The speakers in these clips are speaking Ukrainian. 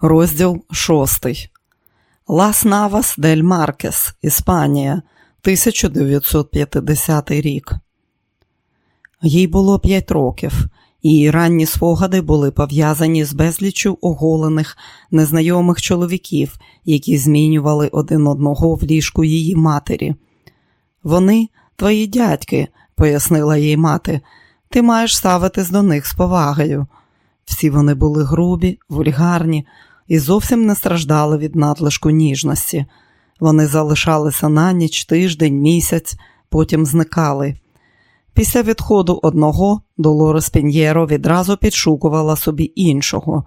Розділ шостий. Лас Навас дель Маркес, Іспанія, 1950 рік. Їй було п'ять років. Її ранні спогади були пов'язані з безліччю оголених незнайомих чоловіків, які змінювали один одного в ліжку її матері. Вони твої дядьки, пояснила їй мати, ти маєш ставитись до них з повагою. Всі вони були грубі, вульгарні і зовсім не страждали від надлишку ніжності. Вони залишалися на ніч, тиждень, місяць, потім зникали. Після відходу одного Долорес Пін'єро відразу підшукувала собі іншого.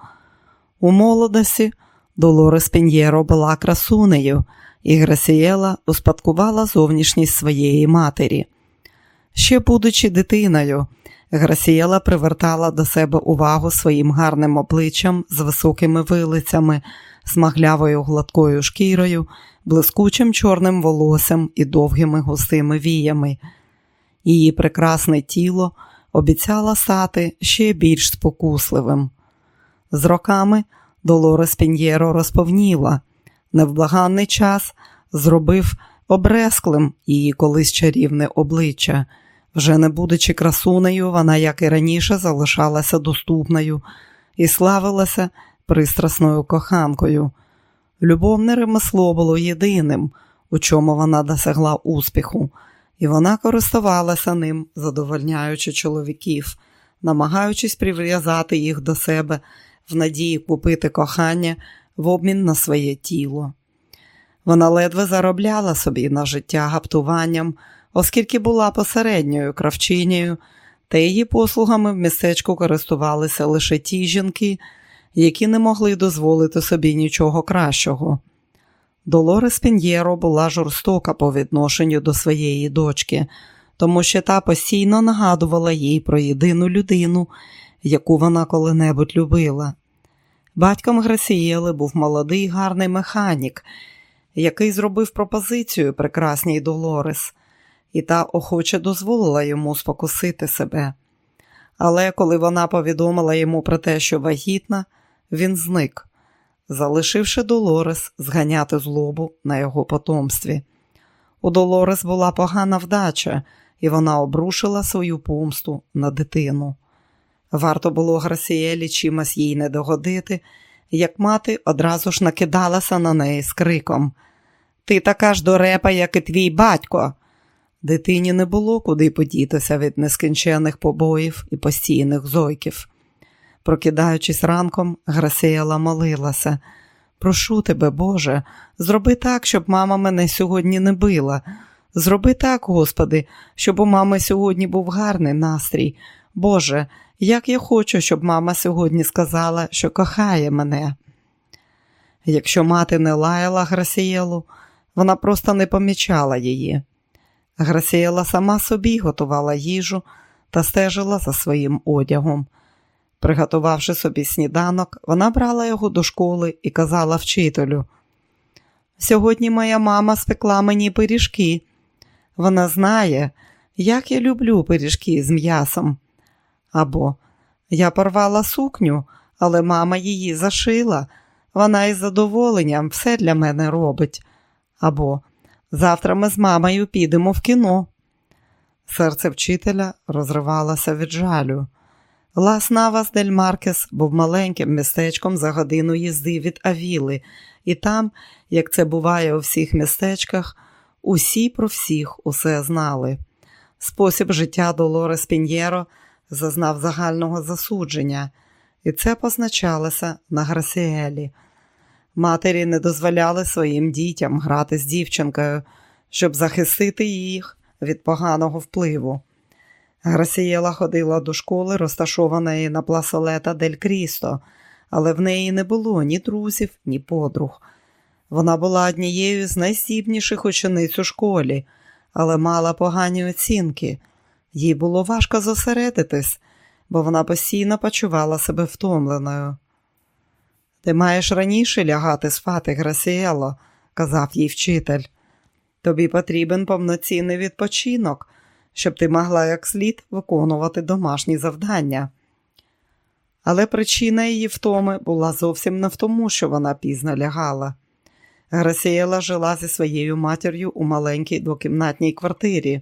У молодості Долорес Пін'єро була красунею, і Грасієла успадкувала зовнішність своєї матері. Ще будучи дитиною, Грасієла привертала до себе увагу своїм гарним обличчям з високими вилицями, смаглявою гладкою шкірою, блискучим чорним волоссям і довгими густими віями. Її прекрасне тіло обіцяло стати ще більш спокусливим. З роками Долорес Пін'єро розповніла, невблаганний час зробив обресклим її колись чарівне обличчя. Вже не будучи красунею, вона, як і раніше, залишалася доступною і славилася пристрасною коханкою. Любовне ремесло було єдиним, у чому вона досягла успіху, і вона користувалася ним, задовольняючи чоловіків, намагаючись прив'язати їх до себе в надії купити кохання в обмін на своє тіло. Вона ледве заробляла собі на життя гаптуванням оскільки була посередньою кравчинею, та її послугами в містечку користувалися лише ті жінки, які не могли дозволити собі нічого кращого. Долорес Пін'єро була жорстока по відношенню до своєї дочки, тому що та постійно нагадувала їй про єдину людину, яку вона коли-небудь любила. Батьком Грасієли був молодий гарний механік, який зробив пропозицію прекрасній Долорес і та охоче дозволила йому спокусити себе. Але коли вона повідомила йому про те, що вагітна, він зник, залишивши Долорес зганяти злобу на його потомстві. У Долорес була погана вдача, і вона обрушила свою помсту на дитину. Варто було Грасіелі чимось їй не догодити, як мати одразу ж накидалася на неї з криком Ти така ж дорепа, як і твій батько. Дитині не було куди подітися від нескінчених побоїв і постійних зойків. Прокидаючись ранком, Грасіяла молилася. Прошу тебе, Боже, зроби так, щоб мама мене сьогодні не била. Зроби так, Господи, щоб у мами сьогодні був гарний настрій. Боже, як я хочу, щоб мама сьогодні сказала, що кохає мене. Якщо мати не лаяла Грасієлу, вона просто не помічала її. Грасіяла сама собі готувала їжу та стежила за своїм одягом. Приготувавши собі сніданок, вона брала його до школи і казала вчителю: Сьогодні моя мама спекла мені пиріжки. Вона знає, як я люблю пиріжки з м'ясом. Або я порвала сукню, але мама її зашила. Вона із задоволенням все для мене робить. Або Завтра ми з мамою підемо в кіно. Серце вчителя розривалося від жалю. Лас Навас дель Маркес був маленьким містечком за годину їзди від Авіли, і там, як це буває у всіх містечках, усі про всіх усе знали. Спосіб життя Долорес Піньєро зазнав загального засудження, і це позначалося на Грасіелі – Матері не дозволяли своїм дітям грати з дівчинкою, щоб захистити їх від поганого впливу. Грасієла ходила до школи, розташованої на пласолета Дель Крісто, але в неї не було ні друзів, ні подруг. Вона була однією з найсібніших учениць у школі, але мала погані оцінки. Їй було важко зосередитись, бо вона постійно почувала себе втомленою. Ти маєш раніше лягати спати, Грасіело, казав їй вчитель. Тобі потрібен повноцінний відпочинок, щоб ти могла як слід виконувати домашні завдання. Але причина її втоми була зовсім не в тому, що вона пізно лягала. Грасієла жила зі своєю матір'ю у маленькій двокімнатній квартирі.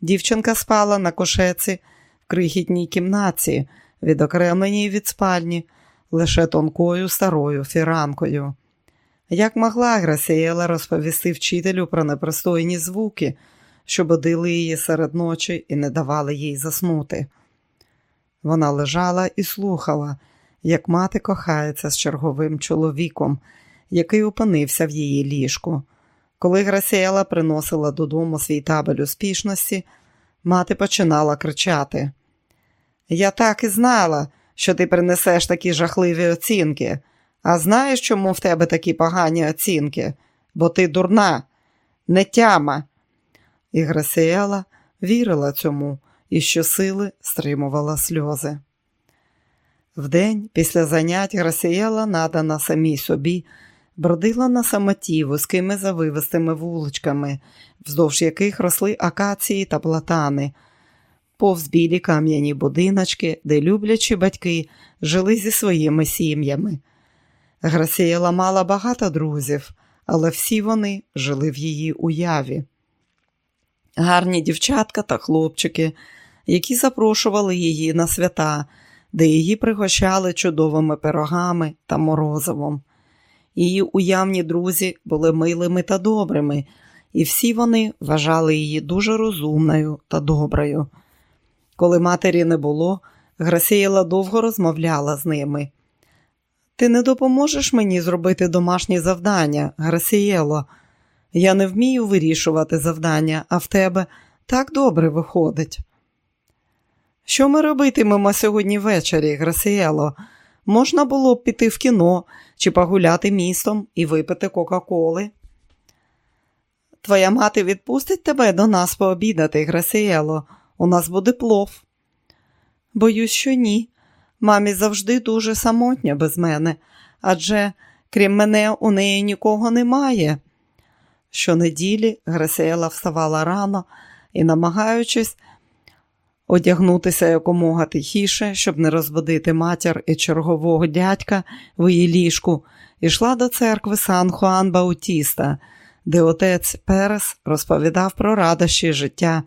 Дівчинка спала на кошеці в крихітній кімнаті, відокремленій від спальні, лише тонкою старою фіранкою. Як могла Грасієла розповісти вчителю про непристойні звуки, що будили її серед ночі і не давали їй заснути. Вона лежала і слухала, як мати кохається з черговим чоловіком, який опинився в її ліжку. Коли Грасіела приносила додому свій табель успішності, мати починала кричати: Я так і знала, що ти принесеш такі жахливі оцінки. А знаєш, чому в тебе такі погані оцінки? Бо ти дурна, не тяма. І Грасіела вірила цьому і щосили стримувала сльози. Вдень, після занять, Грасіела, надана самій собі, бродила на самоті вузькими завивистими вуличками, вздовж яких росли акації та платани, повз білі кам'яні будиночки, де люблячі батьки жили зі своїми сім'ями. Грасієла мала багато друзів, але всі вони жили в її уяві. Гарні дівчатка та хлопчики, які запрошували її на свята, де її пригощали чудовими пирогами та морозивом. Її уявні друзі були милими та добрими, і всі вони вважали її дуже розумною та доброю. Коли матері не було, Грасієла довго розмовляла з ними. Ти не допоможеш мені зробити домашні завдання, Грасієло. Я не вмію вирішувати завдання, а в тебе так добре виходить. Що ми робитимемо сьогодні ввечері, Грасієло? Можна було б піти в кіно чи погуляти містом і випити Кока-Коли. Твоя мати відпустить тебе до нас пообідати, Грасієло. У нас буде плов. Боюсь, що ні. Мамі завжди дуже самотня без мене, адже крім мене, у неї нікого немає. Щонеділі Грасіела вставала рано і, намагаючись одягнутися якомога тихіше, щоб не розбудити матір і чергового дядька в її ліжку, йшла до церкви Сан Хуан Баутіста, де отець Перес розповідав про радощі життя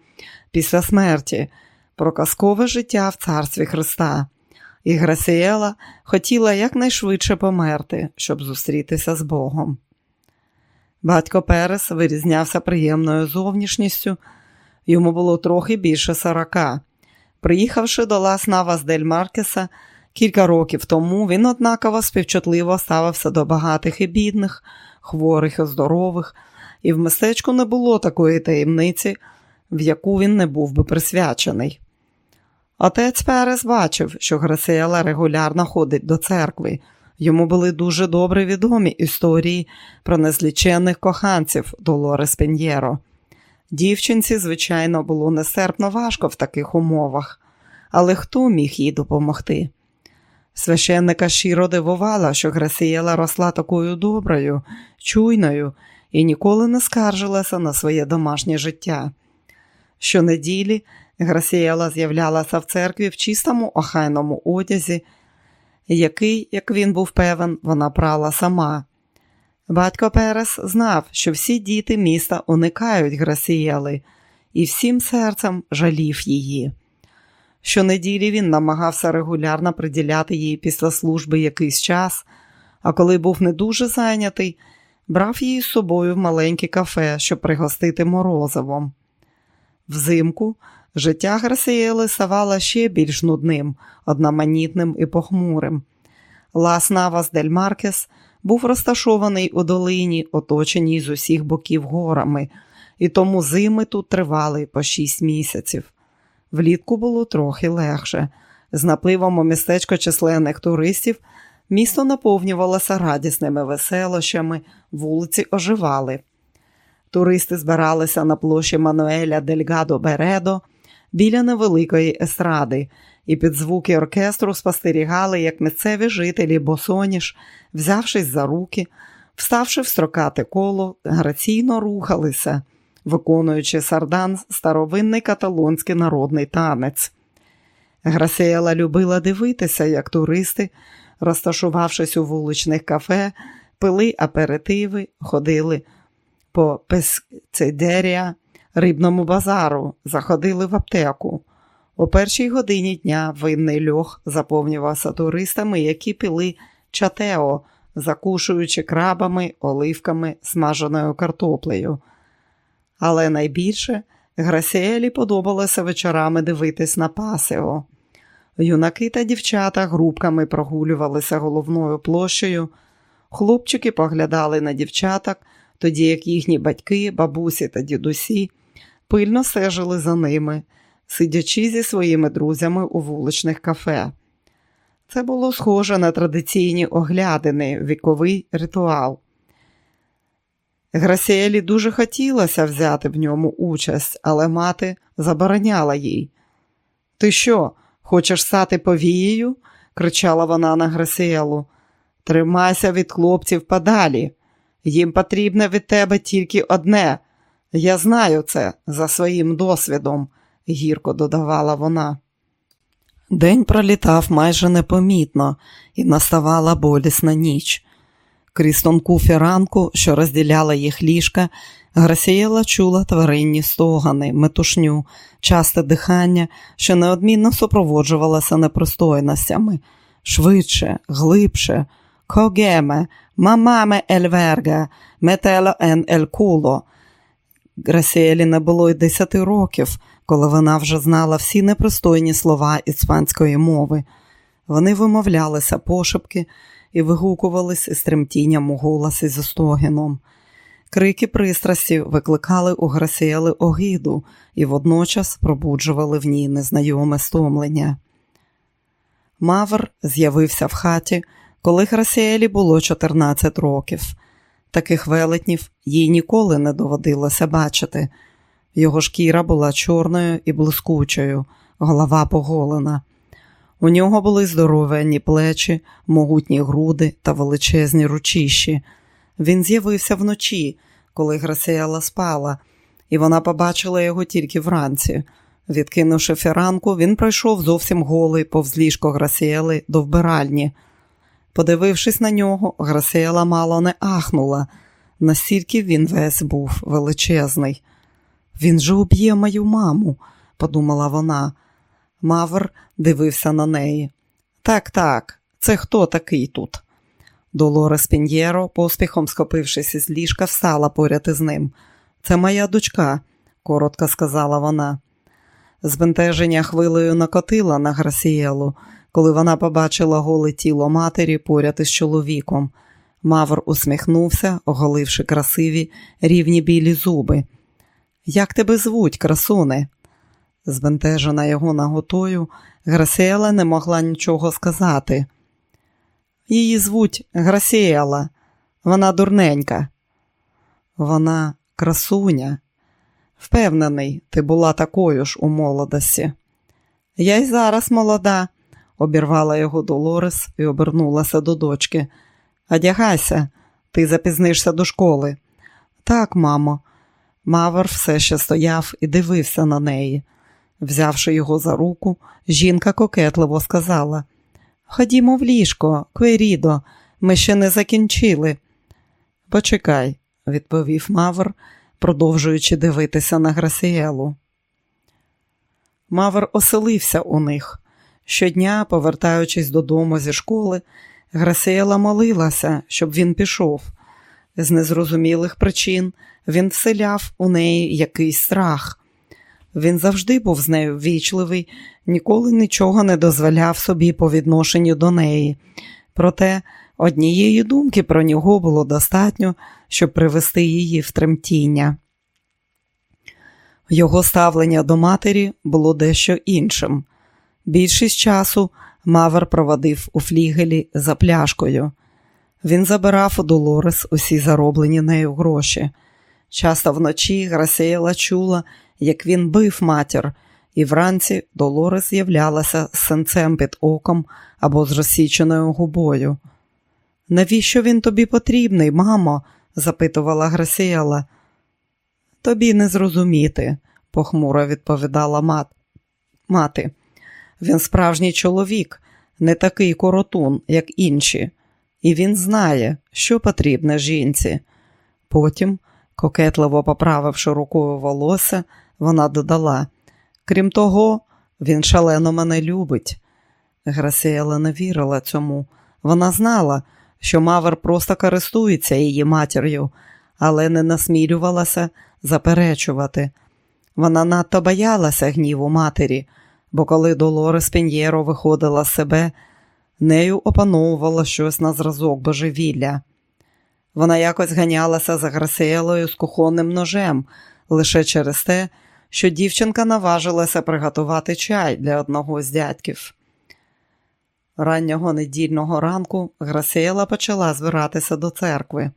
після смерті, про казкове життя в царстві Христа. І Грасіела хотіла якнайшвидше померти, щоб зустрітися з Богом. Батько Перес вирізнявся приємною зовнішністю, йому було трохи більше сорока. Приїхавши до Лас Навас дель Маркеса кілька років тому, він однаково співчутливо ставився до багатих і бідних, хворих і здорових, і в містечку не було такої таємниці, в яку він не був би присвячений. Отець Перес бачив, що Грасіела регулярно ходить до церкви. Йому були дуже добре відомі історії про незліченних коханців Долорес Пеньєро. Дівчинці, звичайно, було нестерпно важко в таких умовах, але хто міг їй допомогти? Священника щиро дивувала, що Грасієла росла такою доброю, чуйною і ніколи не скаржилася на своє домашнє життя. Щонеділі Грасієла з'являлася в церкві в чистому охайному одязі, який, як він був певен, вона прала сама. Батько Перес знав, що всі діти міста уникають Грасієли, і всім серцем жалів її. Щонеділі він намагався регулярно приділяти їй після служби якийсь час, а коли був не дуже зайнятий, брав її з собою в маленьке кафе, щоб пригостити морозивом. Взимку життя Грасієли ставало ще більш нудним, одноманітним і похмурим. Лас Навас дель Маркес був розташований у долині, оточеній з усіх боків горами, і тому зими тут тривали по шість місяців. Влітку було трохи легше. З напливом у містечко численних туристів місто наповнювалося радісними веселощами, вулиці оживали. Туристи збиралися на площі Мануеля Дельгадо Бередо біля невеликої естради, і під звуки оркестру спостерігали, як місцеві жителі босоніж, взявшись за руки, вставши в строкате коло, граційно рухалися, виконуючи сардан старовинний каталонський народний танець. Грасіела любила дивитися, як туристи, розташувавшись у вуличних кафе, пили аперитиви, ходили по песцедерія, рибному базару, заходили в аптеку. О першій годині дня винний льох заповнювався туристами, які пили чатео, закушуючи крабами, оливками, смаженою картоплею. Але найбільше Грасіелі подобалося вечорами дивитись на пасео. Юнаки та дівчата групками прогулювалися головною площею, хлопчики поглядали на дівчаток, тоді як їхні батьки, бабусі та дідусі пильно стежили за ними, сидячи зі своїми друзями у вуличних кафе. Це було схоже на традиційні оглядини, віковий ритуал. Грасіелі дуже хотілося взяти в ньому участь, але мати забороняла їй. Ти що, хочеш стати повією? кричала вона на Грасіелу. Тримайся від хлопців подалі. Їм потрібне від тебе тільки одне. Я знаю це за своїм досвідом, гірко додавала вона. День пролітав майже непомітно і наставала болісна ніч. Крізь тонку фіранку, що розділяла їх ліжка, Грасієла чула тваринні стогани, метушню, часте дихання, що неодмінно супроводжувалося непристойностями. Швидше, глибше, когеме, мамаме ельверга, метело ен ель куло. Грасіелі не було й десяти років, коли вона вже знала всі непристойні слова іспанської мови. Вони вимовлялися пошепки і вигукувались із тремтінням у голосі зі стогіном. Крики пристрасті викликали у Грасіели огиду і водночас пробуджували в ній незнайоме стомлення. Мавр з'явився в хаті, коли Грасіелі було 14 років. Таких велетнів їй ніколи не доводилося бачити. Його шкіра була чорною і блискучою, голова поголена. У нього були здоровенні плечі, могутні груди та величезні ручищі. Він з'явився вночі, коли Грасіела спала, і вона побачила його тільки вранці. Відкинувши фіранку, він пройшов зовсім голий повз ліжко Грасіели до вбиральні. Подивившись на нього, Грасіела мало не ахнула, настільки він весь був величезний. Він же уб'є мою маму, подумала вона. Мавр дивився на неї. Так, так, це хто такий тут? Долорес Піньєро, поспіхом схопившись із ліжка, встала поряд із ним. Це моя дочка, коротко сказала вона. Збентеження хвилею накотила на Грасієлу, коли вона побачила голе тіло матері поряд із чоловіком. Мавр усміхнувся, оголивши красиві, рівні білі зуби. Як тебе звуть, красуне? Збентежена його наготою, Грасіела не могла нічого сказати. Її звуть Грасіела, вона дурненька. Вона красуня. Впевнений, ти була такою ж у молодості. Я й зараз молода, обірвала його Долорес і обернулася до дочки. Одягайся, ти запізнишся до школи. Так, мамо. Мавр все ще стояв і дивився на неї. Взявши його за руку, жінка кокетливо сказала Ходімо в ліжко, Кверідо, ми ще не закінчили. Почекай, відповів Мавр, продовжуючи дивитися на Грасіелу. Мавр оселився у них. Щодня, повертаючись додому зі школи, Грасіела молилася, щоб він пішов. З незрозумілих причин він вселяв у неї якийсь страх. Він завжди був з нею ввічливий, ніколи нічого не дозволяв собі по відношенню до неї. Проте однієї думки про нього було достатньо, щоб привести її в тремтіння. Його ставлення до матері було дещо іншим. Більшість часу Мавер проводив у флігелі за пляшкою. Він забирав у Долорес усі зароблені нею гроші. Часто вночі Грасіела чула, як він бив матір, і вранці Долорес з'являлася з синцем під оком або з розсіченою губою. Навіщо він тобі потрібний, мамо? запитувала Грасіела. Тобі не зрозуміти, похмуро відповідала мат. мати. Він справжній чоловік, не такий коротун, як інші, і він знає, що потрібне жінці. Потім, кокетливо поправивши рукою волосся, вона додала: крім того, він шалено мене любить. Грасіела не вірила цьому. Вона знала, що Мавер просто користується її матір'ю, але не насмілювалася заперечувати. Вона надто боялася гніву матері, бо коли Долорес Пін'єро виходила з себе, нею опановувала щось на зразок божевілля. Вона якось ганялася за Грасіелою з кухонним ножем лише через те, що дівчинка наважилася приготувати чай для одного з дядьків. Раннього недільного ранку Грасіела почала збиратися до церкви.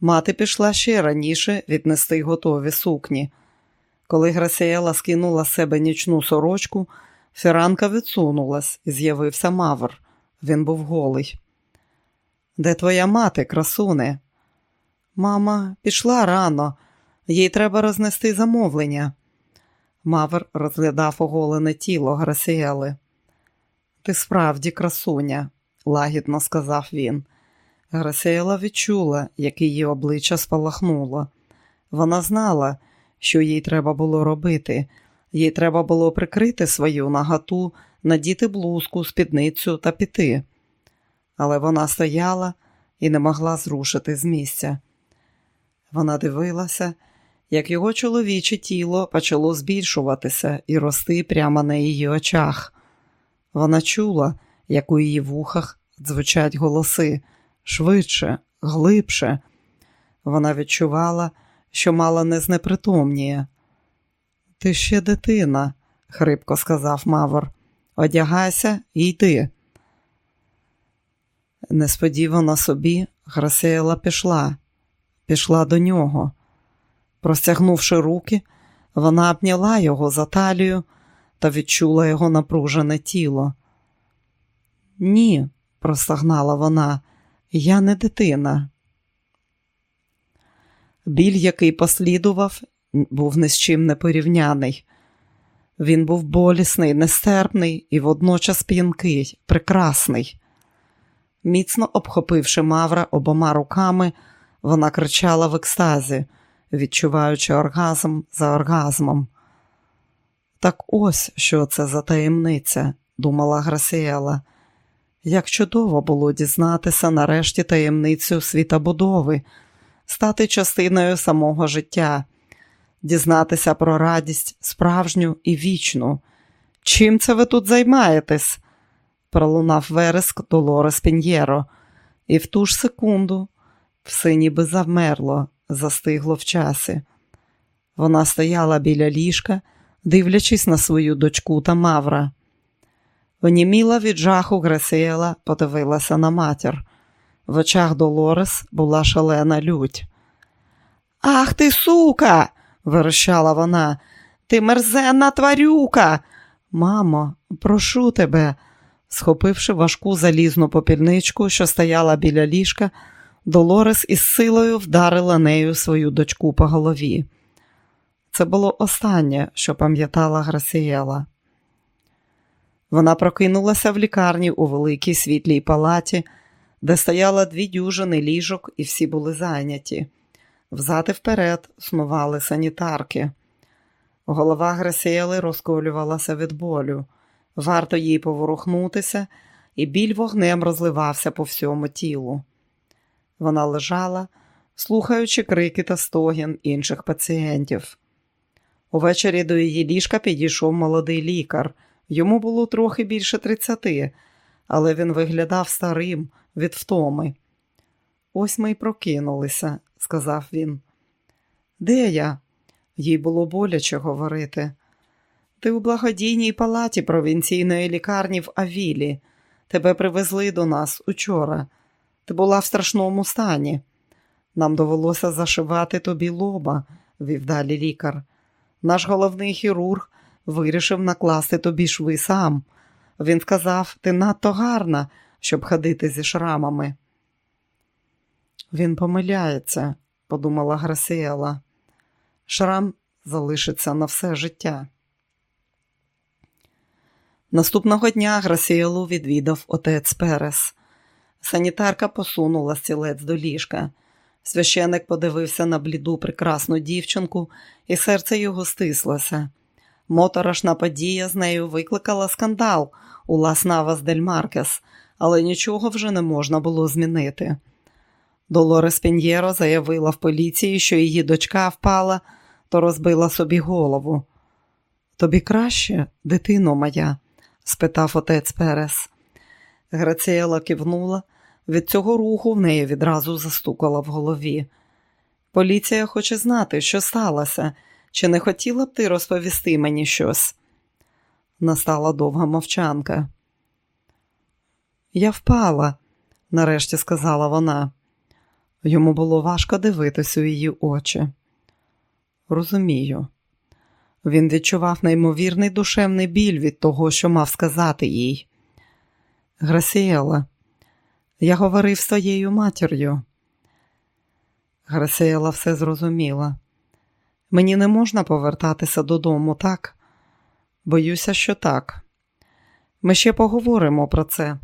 Мати пішла ще раніше віднести готові сукні. Коли Грасіела скинула з себе нічну сорочку, фіранка відсунулась і з'явився Мавр. Він був голий. Де твоя мати, красуне? Мама, пішла рано, їй треба рознести замовлення. Мавр розглядав оголене тіло Грасіели. Ти справді красуня, лагідно сказав він. Грасіела відчула, як її обличчя спалахнуло. Вона знала, що їй треба було робити. Їй треба було прикрити свою нагату, надіти блузку, спідницю та піти. Але вона стояла і не могла зрушити з місця. Вона дивилася, як його чоловіче тіло почало збільшуватися і рости прямо на її очах. Вона чула, як у її вухах звучать голоси швидше, глибше. Вона відчувала, що мало не знепритомніє. Ти ще дитина, хрипко сказав Мавр. Одягайся і йди. Несподівано собі Грасіела пішла, пішла до нього. Простягнувши руки, вона обняла його за талію та відчула його напружене тіло. Ні, простагнала вона, я не дитина. Біль, який послідував, був ні з чим не порівняний. Він був болісний, нестерпний і водночас п'янкий, прекрасний. Міцно обхопивши Мавра обома руками, вона кричала в екстазі, відчуваючи оргазм за оргазмом. Так ось що це за таємниця, думала Грасіела. Як чудово було дізнатися нарешті таємницю світобудови, стати частиною самого життя, дізнатися про радість справжню і вічну. Чим це ви тут займаєтесь? пролунав вереск Долорес Піньєро, і в ту ж секунду все ніби завмерло, застигло в часі. Вона стояла біля ліжка, дивлячись на свою дочку та Мавра. Оніміла від жаху Грасіела подивилася на матір. В очах Долорес була шалена лють. Ах ти, сука! верещала вона. Ти мерзенна тварюка. Мамо, прошу тебе. Схопивши важку залізну попільничку, що стояла біля ліжка, Долорес із силою вдарила нею свою дочку по голові. Це було останнє, що пам'ятала Грасієла. Вона прокинулася в лікарні у великій світлій палаті, де стояло дві дюжини ліжок, і всі були зайняті. Взад і вперед смивали санітарки. Голова Грасіели розколювалася від болю. Варто їй поворухнутися, і біль вогнем розливався по всьому тілу. Вона лежала, слухаючи крики та стогін інших пацієнтів. Увечері до її ліжка підійшов молодий лікар. Йому було трохи більше тридцяти, але він виглядав старим від втоми. Ось ми й прокинулися, сказав він. Де я? Їй було боляче говорити. Ти у благодійній палаті провінційної лікарні в Авілі. Тебе привезли до нас учора. Ти була в страшному стані. Нам довелося зашивати тобі лоба, вів далі лікар. Наш головний хірург вирішив накласти тобі шви сам. Він сказав, ти надто гарна, щоб ходити зі шрамами. Він помиляється, подумала Грасіела. Шрам залишиться на все життя. Наступного дня Грасіелу відвідав отець Перес. Санітарка посунула стілець до ліжка. Священик подивився на бліду прекрасну дівчинку, і серце його стислося. Моторошна подія з нею викликала скандал у Лас Навас дель Маркес, але нічого вже не можна було змінити. Долорес Піньєро заявила в поліції, що її дочка впала, то розбила собі голову. Тобі краще, дитино моя? спитав отець Перес. Граціела кивнула. Від цього руху в неї відразу застукала в голові. Поліція хоче знати, що сталося, чи не хотіла б ти розповісти мені щось? Настала довга мовчанка. Я впала, нарешті сказала вона. Йому було важко дивитись у її очі. Розумію. Він відчував неймовірний душевний біль від того, що мав сказати їй. Грасіела, я говорив з твоєю матір'ю. Грасіела все зрозуміла. Мені не можна повертатися додому, так? Боюся, що так. Ми ще поговоримо про це.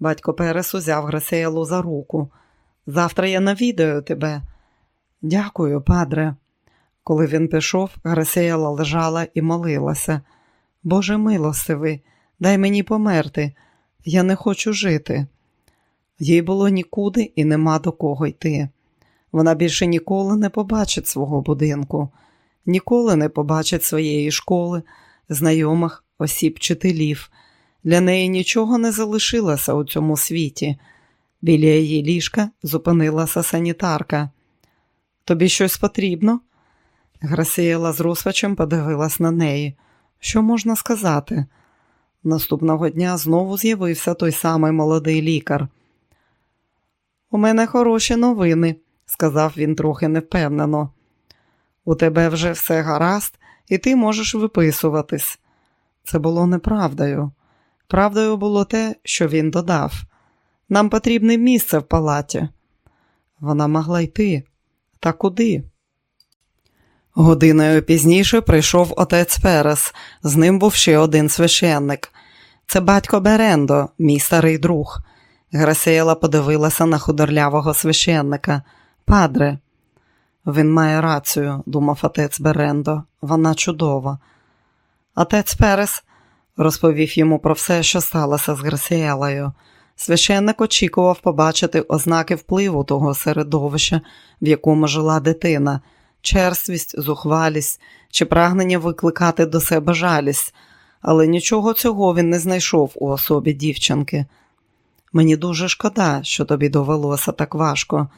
Батько Перес узяв Грасіелу за руку. Завтра я навідаю тебе. Дякую, падре. Коли він пішов, Грасіела лежала і молилася. Боже милостивий, дай мені померти. Я не хочу жити. Їй було нікуди і нема до кого йти. Вона більше ніколи не побачить свого будинку, ніколи не побачить своєї школи, знайомих осіб вчителів. Для неї нічого не залишилося у цьому світі. Біля її ліжка зупинилася санітарка. Тобі щось потрібно? Грасієла з розпачем подивилась на неї. Що можна сказати? Наступного дня знову з'явився той самий молодий лікар. У мене хороші новини, сказав він трохи невпевнено. У тебе вже все гаразд, і ти можеш виписуватись. Це було неправдою. Правдою було те, що він додав. Нам потрібне місце в палаті. Вона могла йти. Та куди? Годиною пізніше прийшов отець Перес, з ним був ще один священник. Це батько Берендо, мій старий друг. Грасіела подивилася на худорлявого священника. Падре, він має рацію, думав отець Берендо. Вона чудова. Отець Перес розповів йому про все, що сталося з Грасіелою. Священник очікував побачити ознаки впливу того середовища, в якому жила дитина, черствість, зухвалість чи прагнення викликати до себе жалість, але нічого цього він не знайшов у особі дівчинки. Мені дуже шкода, що тобі довелося так важко,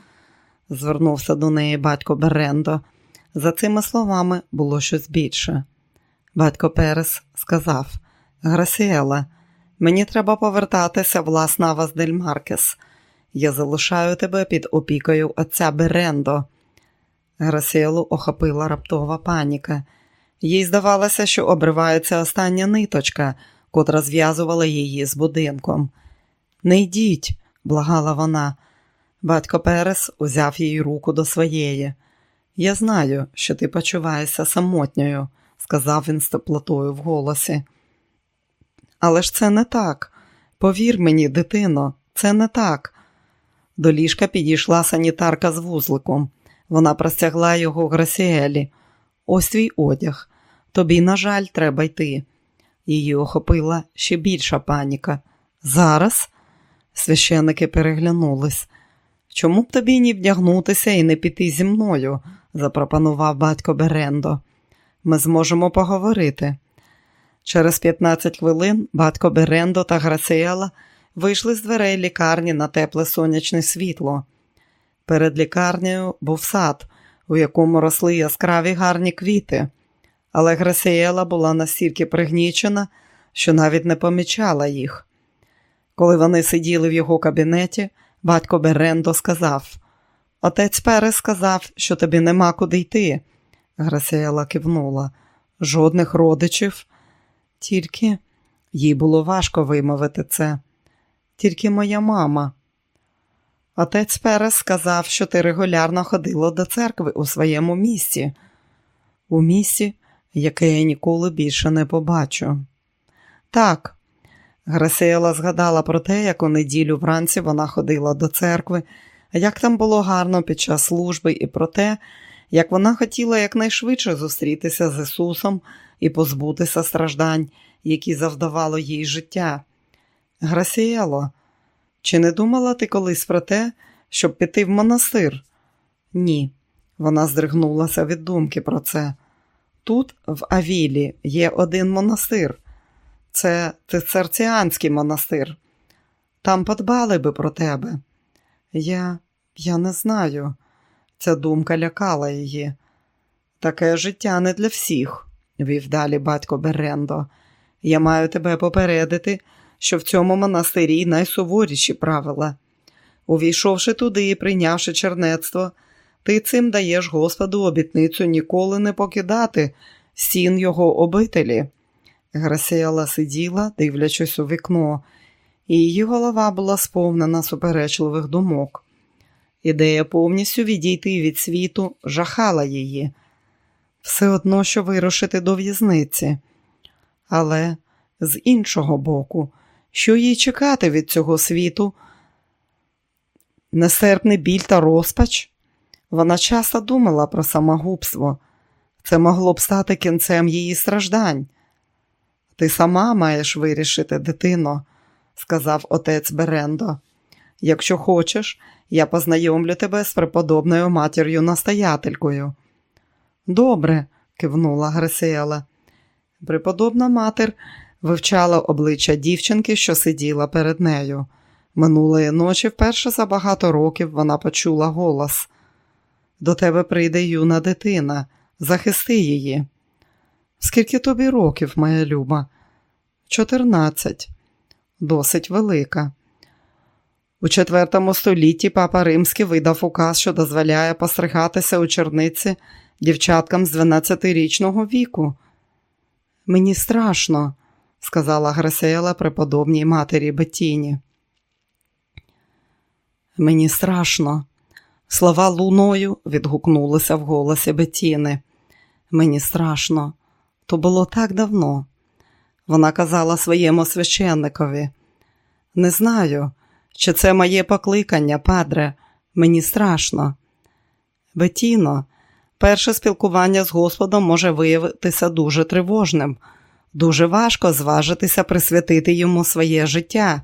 звернувся до неї батько Берендо. За цими словами було щось більше. Батько Перес сказав Грасіела, мені треба повертатися в Лас Навас дель Маркес. Я залишаю тебе під опікою отця Берендо. Грасіелу охопила раптова паніка. Їй здавалося, що обривається остання ниточка, котра зв'язувала її з будинком. Не йдіть, благала вона. Батько Перес узяв її руку до своєї. Я знаю, що ти почуваєшся самотньою, сказав він з теплотою в голосі. Але ж це не так. Повір мені, дитино, це не так. До ліжка підійшла санітарка з вузликом. Вона простягла його Грасіелі. Ось твій одяг. Тобі, на жаль, треба йти. Її охопила ще більша паніка. Зараз священики переглянулись. Чому б тобі не вдягнутися і не піти зі мною? запропонував батько Берендо. Ми зможемо поговорити. Через 15 хвилин батько Берендо та Грасіела вийшли з дверей лікарні на тепле сонячне світло. Перед лікарнею був сад, у якому росли яскраві гарні квіти, але Грасіела була настільки пригнічена, що навіть не помічала їх. Коли вони сиділи в його кабінеті, батько Берендо сказав: Отець Перес сказав, що тобі нема куди йти. Грасіела кивнула. Жодних родичів. Тільки їй було важко вимовити це. Тільки моя мама. Отець Перес сказав, що ти регулярно ходила до церкви у своєму місці, у місці, яке я ніколи більше не побачу. Так. Грасіела згадала про те, як у неділю вранці вона ходила до церкви, як там було гарно під час служби, і про те, як вона хотіла якнайшвидше зустрітися з Ісусом і позбутися страждань, які завдавало їй життя. Грасіело, чи не думала ти колись про те, щоб піти в монастир? Ні, вона здригнулася від думки про це. Тут, в Авілі, є один монастир. Це цицерціанський монастир. Там подбали би про тебе. Я я не знаю. Ця думка лякала її. Таке життя не для всіх, вів далі батько Берендо. Я маю тебе попередити, що в цьому монастирі найсуворіші правила. Увійшовши туди і прийнявши чернецтво, ти цим даєш Господу обітницю ніколи не покидати стін його обителі. Грасіала сиділа, дивлячись у вікно, і її голова була сповнена суперечливих думок. Ідея повністю відійти від світу жахала її, все одно, що вирушити до в'язниці. Але з іншого боку, що їй чекати від цього світу? Несерпний біль та розпач? Вона часто думала про самогубство. Це могло б стати кінцем її страждань. Ти сама маєш вирішити, дитино, сказав отець Берендо. Якщо хочеш, я познайомлю тебе з преподобною матір'ю настоятелькою. Добре, кивнула Гресіела. Преподобна матір вивчала обличчя дівчинки, що сиділа перед нею. Минулої ночі, вперше за багато років, вона почула голос. До тебе прийде юна дитина, захисти її. Скільки тобі років, моя люба? Чотирнадцять. Досить велика. У IV столітті папа Римський видав указ, що дозволяє постригатися у черниці дівчаткам з 12-річного віку. Мені страшно, сказала Грасіела преподобній матері Беттіні. Мені страшно. Слова луною відгукнулися в голосі Беттіни. Мені страшно. То було так давно. Вона казала своєму священникові. Не знаю, чи це моє покликання, падре, мені страшно. Бетіно, перше спілкування з Господом може виявитися дуже тривожним, дуже важко зважитися присвятити йому своє життя.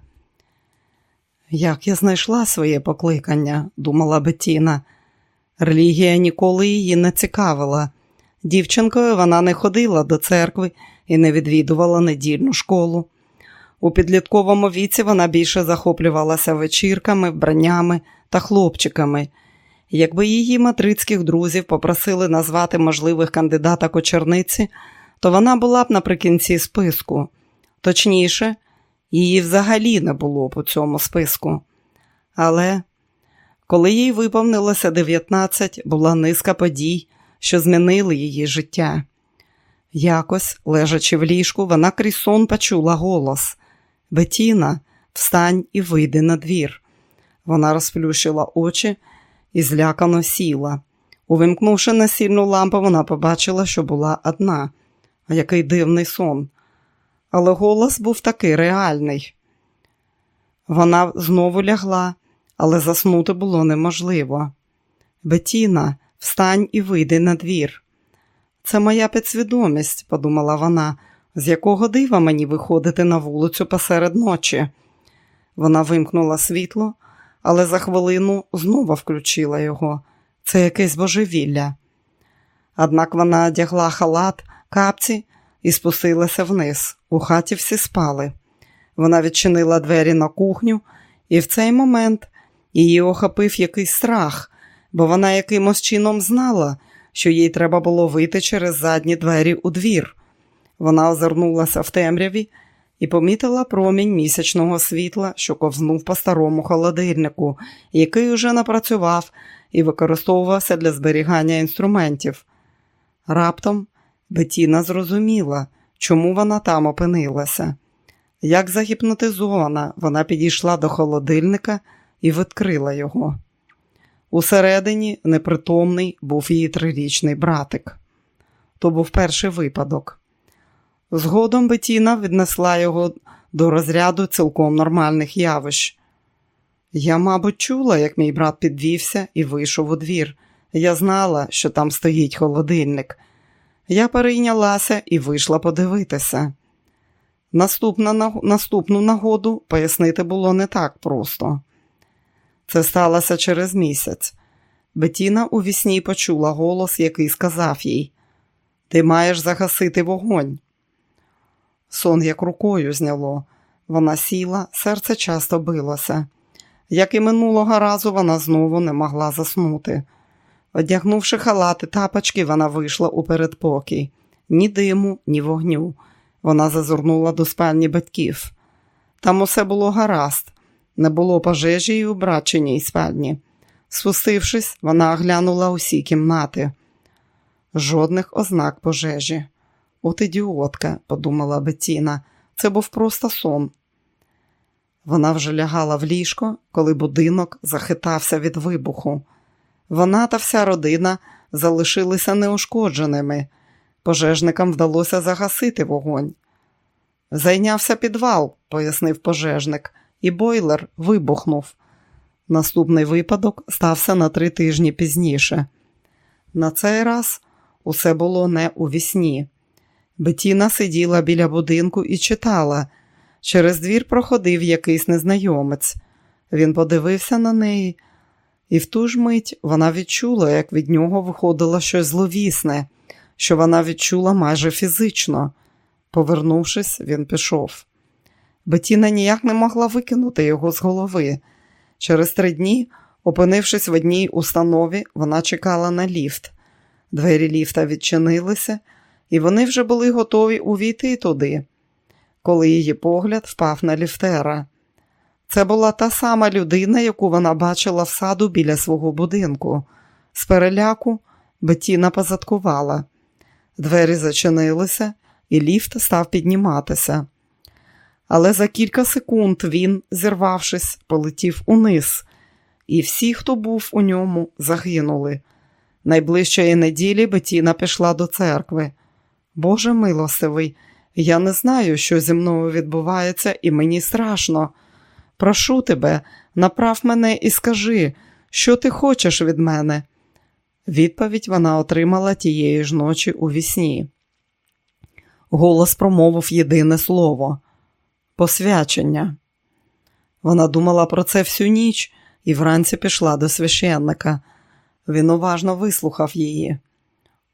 Як я знайшла своє покликання, думала Бетіна. Релігія ніколи її не цікавила. Дівчинкою вона не ходила до церкви і не відвідувала недільну школу. У підлітковому віці вона більше захоплювалася вечірками, вбраннями та хлопчиками. Якби її матрицьких друзів попросили назвати можливих кандидаток у черниці, то вона була б наприкінці списку. Точніше, її взагалі не було б у цьому списку. Але коли їй виповнилося 19, була низка подій, що змінили її життя. Якось, лежачи в ліжку, вона крізь сон почула голос Бетіна, встань і вийди на двір». Вона розплющила очі і злякано сіла. Увімкнувши насільну лампу, вона побачила, що була одна, який дивний сон. Але голос був такий реальний. Вона знову лягла, але заснути було неможливо. Бетіна, встань і вийди на двір». Це моя підсвідомість, подумала вона, з якого дива мені виходити на вулицю посеред ночі. Вона вимкнула світло, але за хвилину знову включила його. Це якесь божевілля. Однак вона одягла халат, капці і спустилася вниз. У хаті всі спали. Вона відчинила двері на кухню, і в цей момент її охопив якийсь страх, бо вона якимось чином знала, що їй треба було вийти через задні двері у двір. Вона озирнулася в темряві і помітила промінь місячного світла, що ковзнув по старому холодильнику, який уже напрацював і використовувався для зберігання інструментів. Раптом Бетіна зрозуміла, чому вона там опинилася. Як загіпнотизована, вона підійшла до холодильника і відкрила його. Усередині непритомний був її трирічний братик. То був перший випадок. Згодом Бетіна віднесла його до розряду цілком нормальних явищ. Я, мабуть, чула, як мій брат підвівся і вийшов у двір. Я знала, що там стоїть холодильник. Я перейнялася і вийшла подивитися. Наступна, Наступну нагоду пояснити було не так просто. Це сталося через місяць. Бетіна у вісні почула голос, який сказав їй: Ти маєш загасити вогонь. Сон як рукою зняло. Вона сіла, серце часто билося. Як і минулого разу, вона знову не могла заснути. Одягнувши халати тапочки, вона вийшла у передпокій. Ні диму, ні вогню. Вона зазирнула до спальні батьків. Там усе було гаразд, не було пожежі й у братчиній спальні. Спустившись, вона оглянула усі кімнати. Жодних ознак пожежі. От ідіотка, подумала Бетіна, це був просто сон. Вона вже лягала в ліжко, коли будинок захитався від вибуху. Вона та вся родина залишилися неушкодженими. Пожежникам вдалося загасити вогонь. Зайнявся підвал, пояснив пожежник, і бойлер вибухнув. Наступний випадок стався на три тижні пізніше. На цей раз усе було не у вісні. Бетіна сиділа біля будинку і читала. Через двір проходив якийсь незнайомець. Він подивився на неї, і в ту ж мить вона відчула, як від нього виходило щось зловісне, що вона відчула майже фізично. Повернувшись, він пішов. Бетіна ніяк не могла викинути його з голови. Через три дні, опинившись в одній установі, вона чекала на ліфт. Двері ліфта відчинилися, і вони вже були готові увійти туди, коли її погляд впав на ліфтера. Це була та сама людина, яку вона бачила в саду біля свого будинку. З переляку Бетіна позадкувала. Двері зачинилися, і ліфт став підніматися. Але за кілька секунд він, зірвавшись, полетів униз, і всі, хто був у ньому, загинули. Найближчої неділі Бетіна пішла до церкви. Боже милостивий, я не знаю, що зі мною відбувається, і мені страшно. Прошу тебе, направ мене і скажи, що ти хочеш від мене. Відповідь вона отримала тієї ж ночі у вісні. Голос промовив єдине слово посвячення. Вона думала про це всю ніч і вранці пішла до священника. Він уважно вислухав її.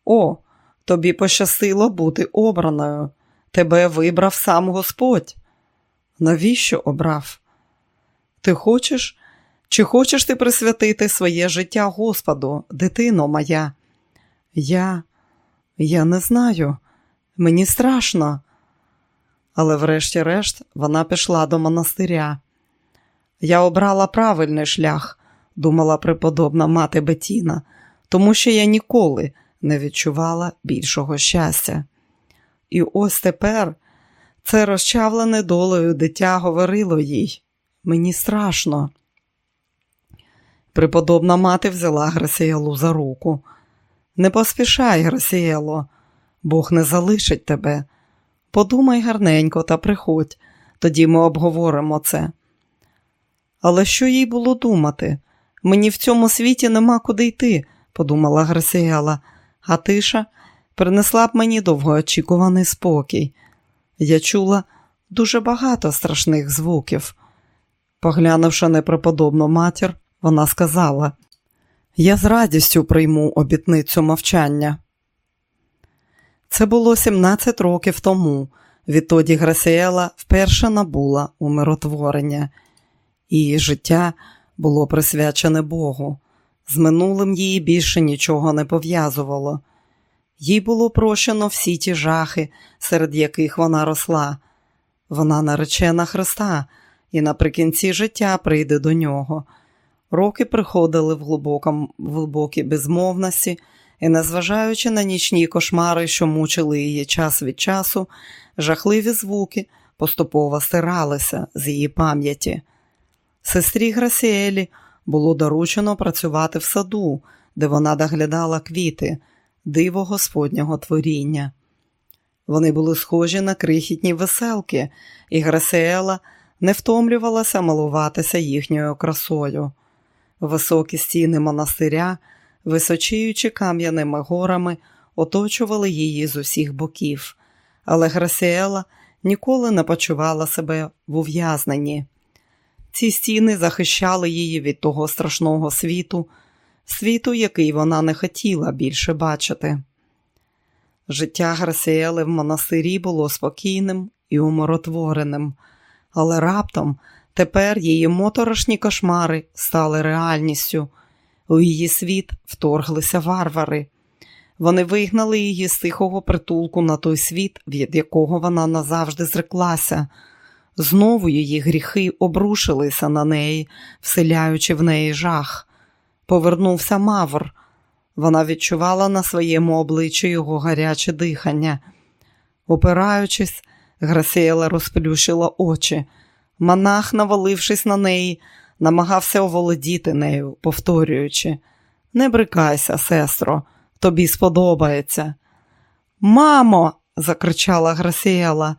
О, тобі пощастило бути обраною. Тебе вибрав сам Господь. Навіщо обрав? Ти хочеш? Чи хочеш ти присвятити своє життя Господу, дитино моя? Я, я не знаю, мені страшно. Але, врешті-решт, вона пішла до монастиря. Я обрала правильний шлях, думала преподобна мати Бетіна, тому що я ніколи не відчувала більшого щастя. І ось тепер це розчавлене долею дитя говорило їй мені страшно. Преподобна мати взяла Грасіелу за руку. Не поспішай, Грасіело, Бог не залишить тебе. Подумай гарненько та приходь, тоді ми обговоримо це. Але що їй було думати? Мені в цьому світі нема куди йти, подумала Грасіела, а тиша принесла б мені довгоочікуваний спокій. Я чула дуже багато страшних звуків. Поглянувши непреподобну матір, вона сказала: Я з радістю прийму обітницю мовчання. Це було 17 років тому. Відтоді Грасіела вперше набула умиротворення. Її життя було присвячене Богу. З минулим її більше нічого не пов'язувало. Їй було прощено всі ті жахи, серед яких вона росла. Вона наречена Христа і наприкінці життя прийде до нього. Роки приходили в глибокій безмовності, і, незважаючи на нічні кошмари, що мучили її час від часу, жахливі звуки поступово стиралися з її пам'яті. Сестрі Грасіелі було доручено працювати в саду, де вона доглядала квіти, диво Господнього творіння. Вони були схожі на крихітні веселки, і Грасіела не втомлювалася малуватися їхньою красою. Високі стіни монастиря, височіючи кам'яними горами, оточували її з усіх боків, але Грасіела ніколи не почувала себе в ув'язненні. Ці стіни захищали її від того страшного світу, світу, який вона не хотіла більше бачити. Життя Грасіели в монастирі було спокійним і умиротвореним, але раптом тепер її моторошні кошмари стали реальністю. У її світ вторглися варвари. Вони вигнали її з тихого притулку на той світ, від якого вона назавжди зреклася. Знову її гріхи обрушилися на неї, вселяючи в неї жах. Повернувся Мавр. Вона відчувала на своєму обличчі його гаряче дихання. Опираючись, Грасіела розплющила очі. Монах, навалившись на неї, намагався оволодіти нею, повторюючи Не брикайся, сестро, тобі сподобається. Мамо, закричала Грасіела,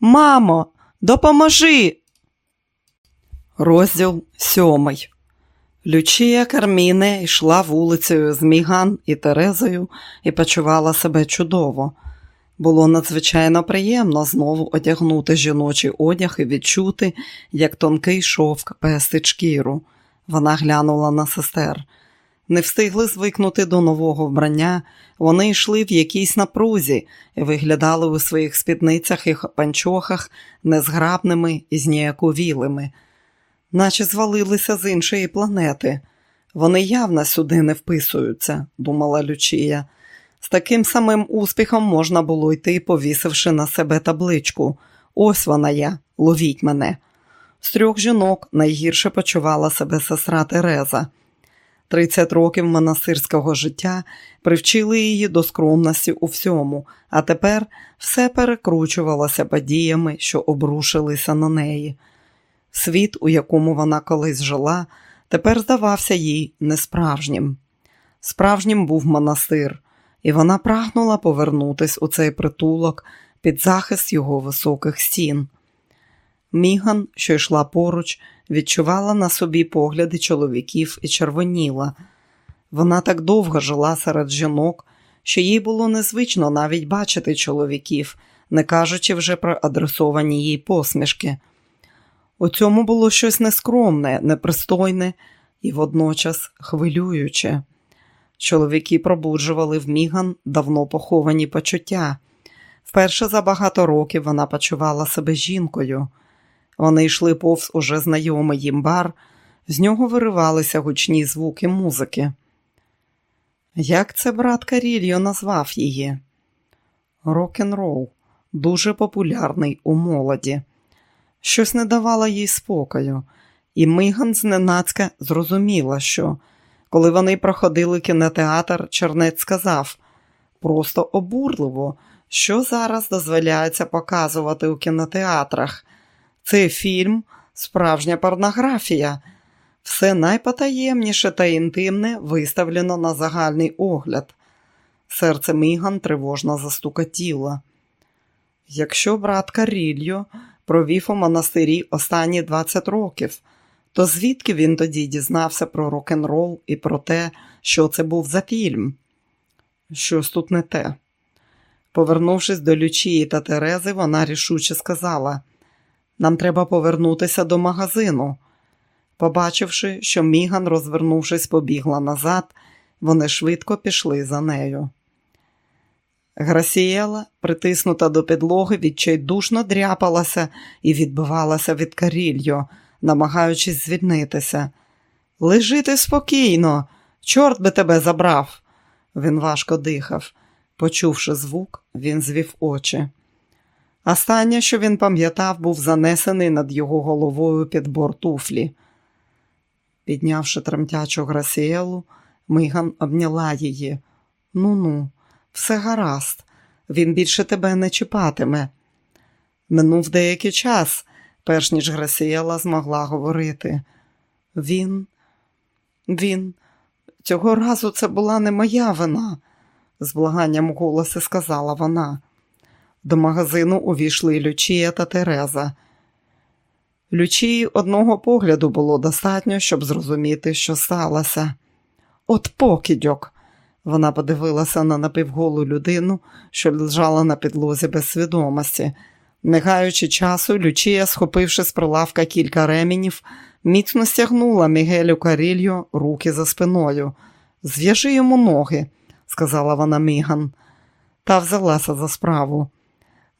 мамо, допоможи. Розділ сьомий. Лючія Карміне йшла вулицею з Міган і Терезою і почувала себе чудово. Було надзвичайно приємно знову одягнути жіночий одяг і відчути, як тонкий шовк пестить шкіру. Вона глянула на сестер. Не встигли звикнути до нового вбрання, вони йшли в якійсь напрузі і виглядали у своїх спідницях і панчохах незграбними і зніяковілими наче звалилися з іншої планети. Вони явно сюди не вписуються, думала Лючія. З таким самим успіхом можна було йти, повісивши на себе табличку. Ось вона я, ловіть мене. З трьох жінок найгірше почувала себе сестра Тереза. Тридцять років монастирського життя привчили її до скромності у всьому, а тепер все перекручувалося подіями, що обрушилися на неї. Світ, у якому вона колись жила, тепер здавався їй несправжнім. Справжнім був монастир, і вона прагнула повернутись у цей притулок під захист його високих стін. Міган, що йшла поруч, відчувала на собі погляди чоловіків і червоніла. Вона так довго жила серед жінок, що їй було незвично навіть бачити чоловіків, не кажучи вже про адресовані їй посмішки. У цьому було щось нескромне, непристойне і водночас хвилююче. Чоловіки пробуджували в Міган давно поховані почуття. Вперше за багато років вона почувала себе жінкою. Вони йшли повз уже знайомий їм бар, з нього виривалися гучні звуки музики. Як це брат Карільо назвав її? Рок-н-рол, дуже популярний у молоді. Щось не давало їй спокою, і Миган зненацька зрозуміла, що, коли вони проходили кінотеатр, Чернець сказав просто обурливо, що зараз дозволяється показувати у кінотеатрах. Цей фільм справжня порнографія. Все найпотаємніше та інтимне виставлено на загальний огляд. Серце Міган тривожно застукотіло. Якщо брат Карільо провів у монастирі останні 20 років. То звідки він тоді дізнався про рок-н-рол і про те, що це був за фільм? Щось тут не те. Повернувшись до Лючії та Терези, вона рішуче сказала: Нам треба повернутися до магазину. Побачивши, що Міган, розвернувшись, побігла назад, вони швидко пішли за нею. Грасієла, притиснута до підлоги, відчайдушно дряпалася і відбивалася від карільо, намагаючись звільнитися. Лежи спокійно, чорт би тебе забрав. Він важко дихав. Почувши звук, він звів очі. Останнє, що він пам'ятав, був занесений над його головою підбор туфлі. Піднявши тремтячу Грасіелу, Миган обняла її. Ну ну все гаразд, він більше тебе не чіпатиме. Минув деякий час, перш ніж Грасієла змогла говорити. Він, він, цього разу це була не моя вина, з благанням у сказала вона. До магазину увійшли Лючія та Тереза. Лючії одного погляду було достатньо, щоб зрозуміти, що сталося. От покидьок. Вона подивилася на напівголу людину, що лежала на підлозі без свідомості. Не гаючи часу, Лючія, схопивши з прилавка кілька ременів, міцно стягнула Мігелю Карільо руки за спиною. Зв'яжи йому ноги, сказала вона Міган, та взялася за справу.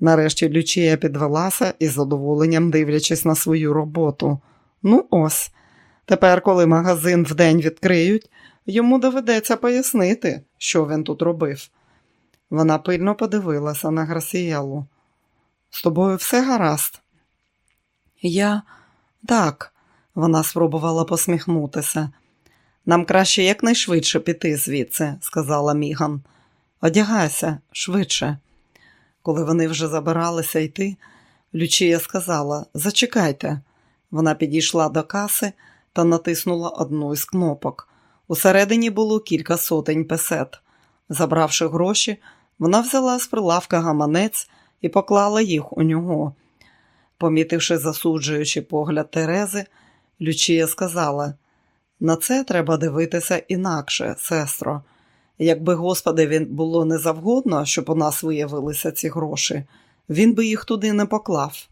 Нарешті Лючія підвелася із задоволенням дивлячись на свою роботу. Ну, ось. Тепер, коли магазин вдень відкриють, йому доведеться пояснити, що він тут робив. Вона пильно подивилася на Грасієлу. З тобою все гаразд? Я так, вона спробувала посміхнутися. Нам краще якнайшвидше піти звідси, сказала Міган. Одягайся швидше. Коли вони вже забиралися йти, Лючія сказала Зачекайте. Вона підійшла до каси та натиснула одну із кнопок. Усередині було кілька сотень песет. Забравши гроші, вона взяла з прилавка гаманець і поклала їх у нього. Помітивши засуджуючий погляд Терези, Лючія сказала: на це треба дивитися інакше, сестро. Якби Господи, було не завгодно, щоб у нас виявилися ці гроші, він би їх туди не поклав.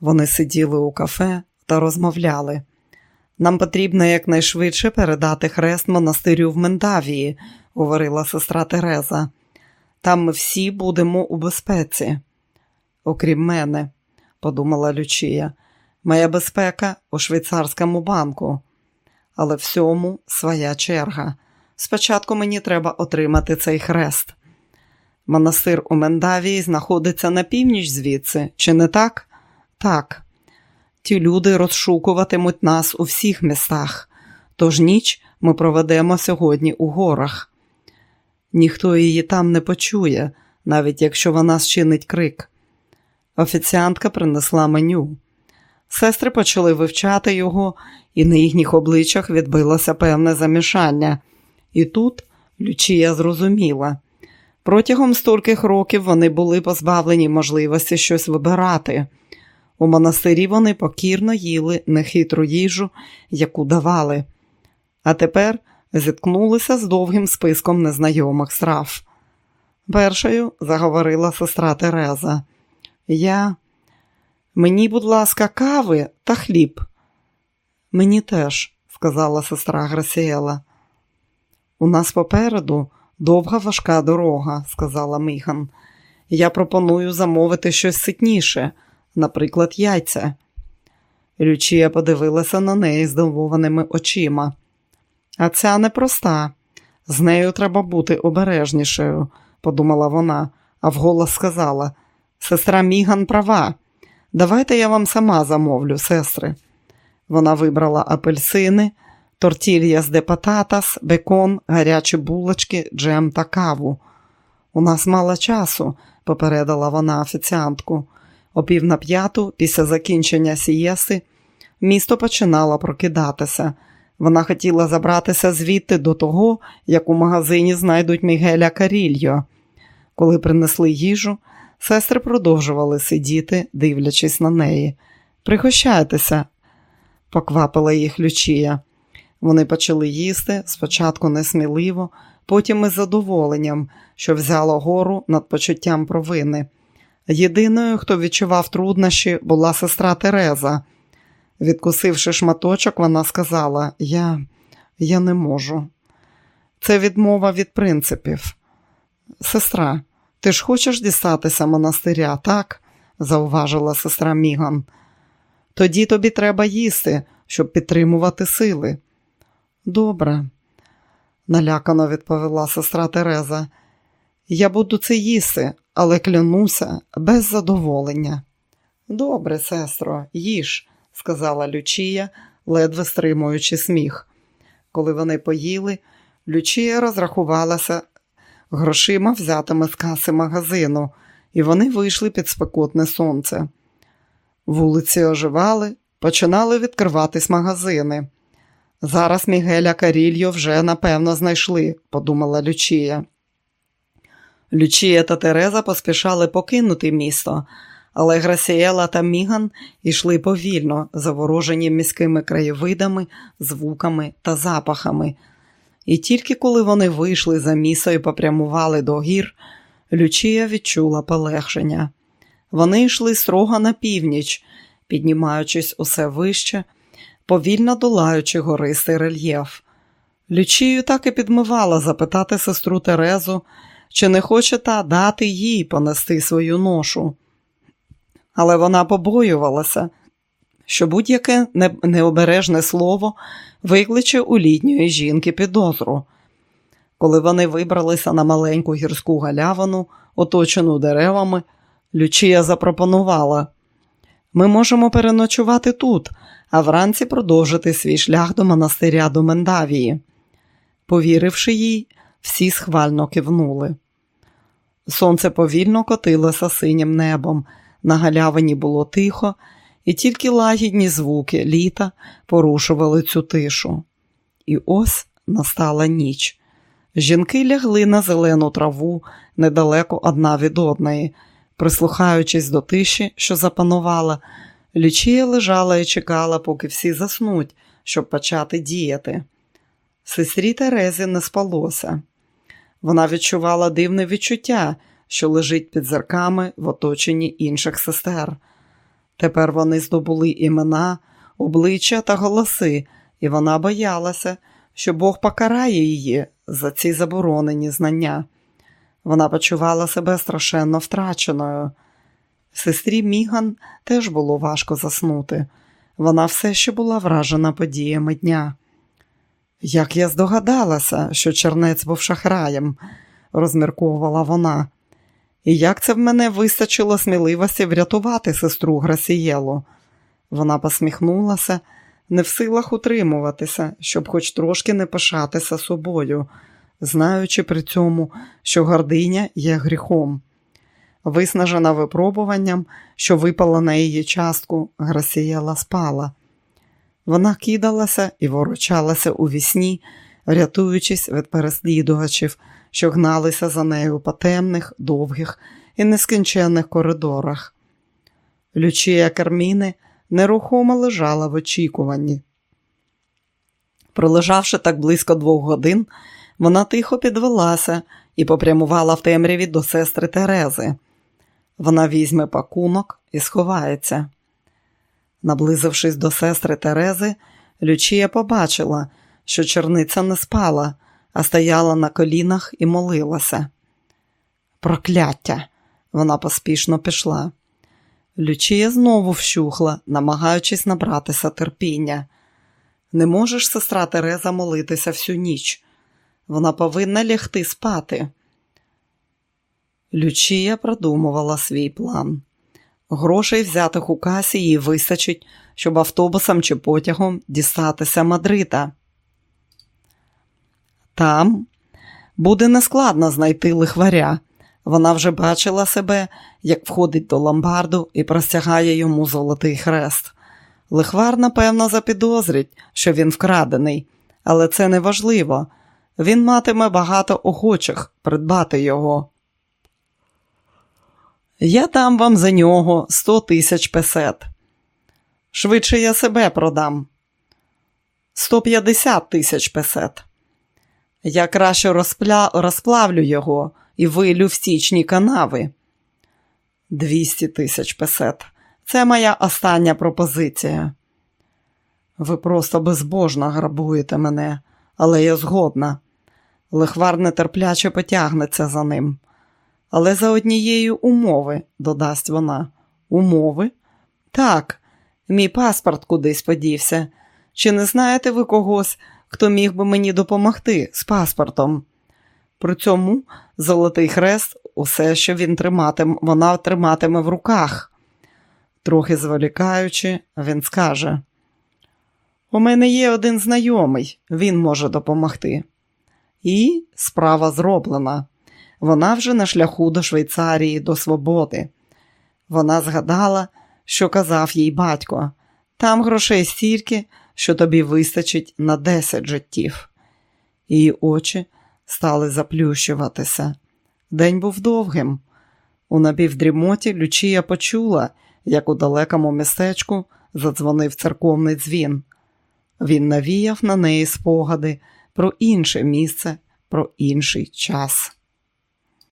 Вони сиділи у кафе та розмовляли. Нам потрібно якнайшвидше передати хрест монастирю в Мендавії, говорила сестра Тереза. Там ми всі будемо у безпеці. Окрім мене, подумала Лючія, моя безпека у швейцарському банку, але всьому своя черга. Спочатку мені треба отримати цей хрест. Монастир у Мендавії знаходиться на північ звідси, чи не так? Так. Ті люди розшукуватимуть нас у всіх містах, тож ніч ми проведемо сьогодні у горах. Ніхто її там не почує, навіть якщо вона зчинить крик. Офіціантка принесла меню. Сестри почали вивчати його, і на їхніх обличчях відбилося певне замішання. І тут Лючія зрозуміла. Протягом стольких років вони були позбавлені можливості щось вибирати. У монастирі вони покірно їли нехитру їжу, яку давали, а тепер зіткнулися з довгим списком незнайомих страв. Першою заговорила сестра Тереза. Я, мені, будь ласка, кави та хліб. Мені теж, сказала сестра Грасіела. У нас попереду довга важка дорога, сказала Міхан. Я пропоную замовити щось ситніше, наприклад, яйця. Лючія подивилася на неї здивованими очима. А ця непроста. З нею треба бути обережнішою, подумала вона, а вголос сказала: Сестра Міган права. Давайте я вам сама замовлю, сестри. Вона вибрала апельсини тортільяс де пататас, бекон, гарячі булочки, джем та каву. У нас мало часу, попередила вона офіціантку. О пів на п'яту, після закінчення сієси, місто починало прокидатися. Вона хотіла забратися звідти до того, як у магазині знайдуть Мігеля Карільо. Коли принесли їжу, сестри продовжували сидіти, дивлячись на неї. Пригощайтеся, поквапила їх Лючія. Вони почали їсти спочатку несміливо, потім із задоволенням, що взяло гору над почуттям провини. Єдиною, хто відчував труднощі, була сестра Тереза. Відкусивши шматочок, вона сказала: Я я не можу. Це відмова від принципів. Сестра, ти ж хочеш дістатися монастиря, так? зауважила сестра Міган. Тоді тобі треба їсти, щоб підтримувати сили. Добре, налякано відповіла сестра Тереза. Я буду це їсти, але клянуся без задоволення. Добре, сестро, їж, сказала Лючія, ледве стримуючи сміх. Коли вони поїли, Лючія розрахувалася грошима, взятими з каси магазину, і вони вийшли під спекотне сонце. Вулиці оживали, починали відкриватись магазини. Зараз Мігеля Карільо вже напевно знайшли, подумала Лючія. Лючія та Тереза поспішали покинути місто, але Грасіела та Міган йшли повільно, заворожені міськими краєвидами, звуками та запахами. І тільки коли вони вийшли за місто і попрямували до гір, Лючія відчула полегшення. Вони йшли строго на північ, піднімаючись усе вище, повільно долаючи гористий рельєф. Лючію так і підмивала запитати сестру Терезу, чи не хоче та дати їй понести свою ношу. Але вона побоювалася, що будь-яке необережне слово викличе у літньої жінки підозру. Коли вони вибралися на маленьку гірську галявину, оточену деревами, Лючія запропонувала ми можемо переночувати тут, а вранці продовжити свій шлях до монастиря до Мендавії. Повіривши їй, всі схвально кивнули. Сонце повільно котилося синім небом, на галявині було тихо, і тільки лагідні звуки літа порушували цю тишу. І ось настала ніч. Жінки лягли на зелену траву недалеко одна від одної. Прислухаючись до тиші, що запанувала, Лючія лежала і чекала, поки всі заснуть, щоб почати діяти. Сестрі Терезі не спалося. Вона відчувала дивне відчуття, що лежить під зерками в оточенні інших сестер. Тепер вони здобули імена, обличчя та голоси, і вона боялася, що Бог покарає її за ці заборонені знання. Вона почувала себе страшенно втраченою. Сестрі Міган теж було важко заснути. Вона все ще була вражена подіями дня. Як я здогадалася, що чернець був шахраєм, розмірковувала вона, і як це в мене вистачило сміливості врятувати сестру Грасієлу. Вона посміхнулася, не в силах утримуватися, щоб хоч трошки не пишатися собою, знаючи при цьому, що гординя є гріхом. Виснажена випробуванням, що випала на її частку, Грасієла спала. Вона кидалася і ворочалася у вісні, рятуючись від переслідувачів, що гналися за нею по темних, довгих і нескінченних коридорах. Лючія Карміни нерухомо лежала в очікуванні. Пролежавши так близько двох годин, вона тихо підвелася і попрямувала в темряві до сестри Терези. Вона візьме пакунок і сховається. Наблизившись до сестри Терези, Лючія побачила, що черниця не спала, а стояла на колінах і молилася. Прокляття! Вона поспішно пішла. Лючія знову вщухла, намагаючись набратися терпіння. Не можеш, сестра Тереза, молитися всю ніч. Вона повинна лягти спати. Лючія продумувала свій план. Грошей, взятих у касі, їй вистачить, щоб автобусом чи потягом дістатися Мадрида. Там буде нескладно знайти лихваря. Вона вже бачила себе, як входить до ломбарду і простягає йому золотий хрест. Лихвар, напевно, запідозрить, що він вкрадений, але це не важливо. Він матиме багато охочих придбати його. Я дам вам за нього сто тисяч песет. Швидше я себе продам. Сто п'ятдесят тисяч песет. Я краще розпля... розплавлю його і вилю в стічні канави. Двісті тисяч песет. Це моя остання пропозиція. Ви просто безбожно грабуєте мене, але я згодна. Лихвар нетерпляче потягнеться за ним. Але за однією умови, додасть вона. Умови? Так, мій паспорт кудись подівся. Чи не знаєте ви когось, хто міг би мені допомогти з паспортом? При цьому золотий хрест усе, що він триматиме, вона триматиме в руках. Трохи зволікаючи, він скаже: У мене є один знайомий, він може допомогти. І справа зроблена. Вона вже на шляху до Швейцарії, до свободи. Вона згадала, що казав їй батько там грошей стільки, що тобі вистачить на десять життів. Її очі стали заплющуватися. День був довгим. У напівдрімоті Лючія почула, як у далекому містечку задзвонив церковний дзвін. Він навіяв на неї спогади про інше місце, про інший час.